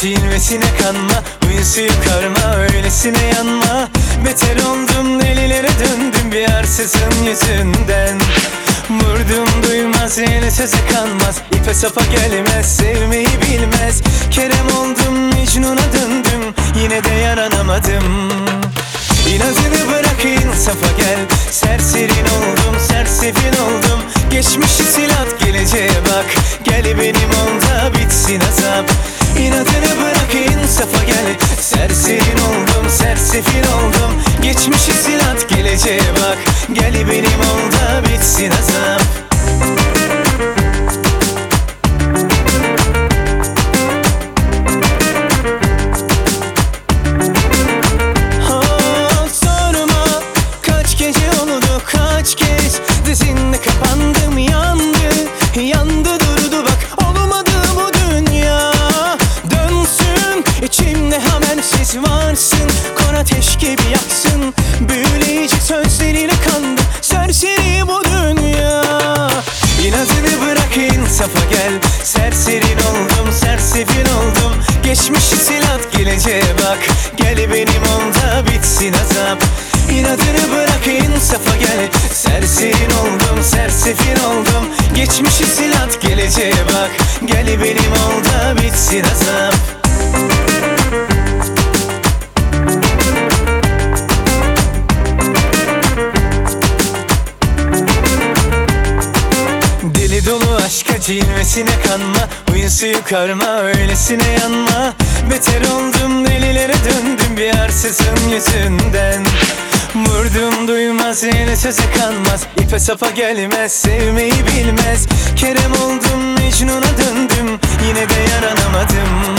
cilvesine kanma Huyun suyu karma öylesine yanma. Beter oldum delilere döndüm. Bir arsızın yüzünden. Vurdum duymaz yine söze kanmaz. İpe sapa gelmez sevmeyi bilmez. Kerem oldum Mecnun'a döndüm. Yine de yaranamadım. İnadını bırak insafa gel. Serserin oldum sersefin oldum. Geçmişi silat geleceğe bak. Gel benim ol da bitsin azap İnadını bırak insafa gel. Serserin oldum sersefin oldum. Geçmişi silat geleceğe bak. Gel benim ol bitsin azap varsın Kor ateş gibi yaksın. Büyüleyici sözlerine kandım Serseri bu dünya. İnadını bırak insafa gel Serserin oldum sersefil oldum. Geçmişi silat geleceğe bak. Gel benim ol da bitsin azap. İnadını bırak insafa gel Serserin oldum sersefil oldum. Geçmişi silat geleceğe bak. Gel benim ol da bitsin azap cilvesine kanma Huyun suyu karma öylesine yanma. Beter oldum delilere döndüm bir arsızın yüzünden. Vurdum duymaz yine söze kanmaz. İpe sapa gelmez sevmeyi bilmez. Kerem oldum Mecnun'a döndüm Yine de yaranamadım.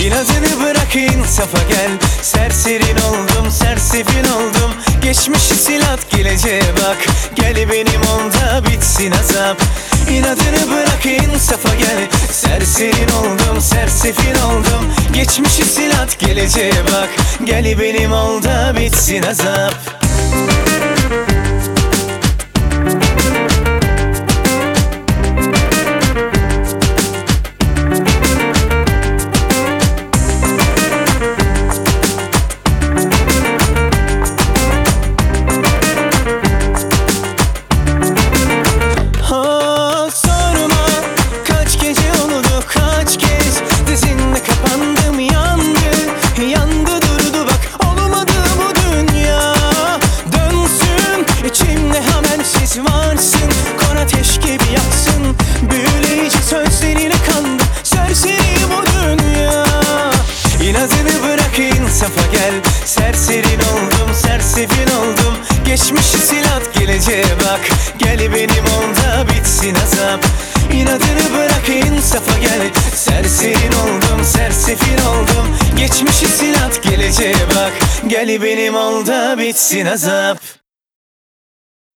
İnadını bırak insafa gel. Serserin oldum sersefin oldum. Geçmişi silat geleceğe bak. Gel benim ol da bitsin azap İnadını bırak insafa gel. Serserin oldum sersefin oldum. Geçmişi silat geleceğe bak. Gel benim ol da bitsin azap bırak insafa gel. Serserin oldum sersefin oldum. Geçmişi silat geleceğe bak. Gel benim ol da bitsin azap. İnadını bırak insafa gel. Serserin oldum sersefin oldum. Geçmişi silat geleceğe bak. Gel benim ol da bitsin azap